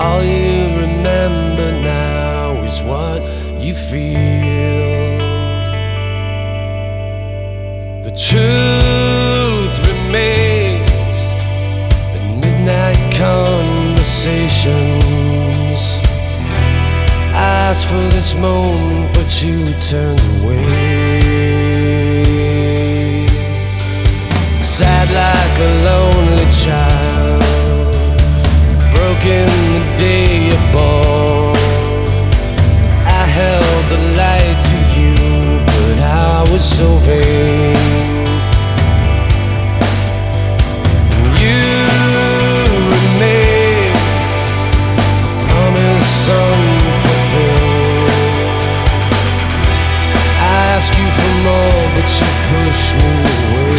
All you remember now is what you feel. The truth remains in midnight conversations. I asked for this moment, but you turned away. She push me away.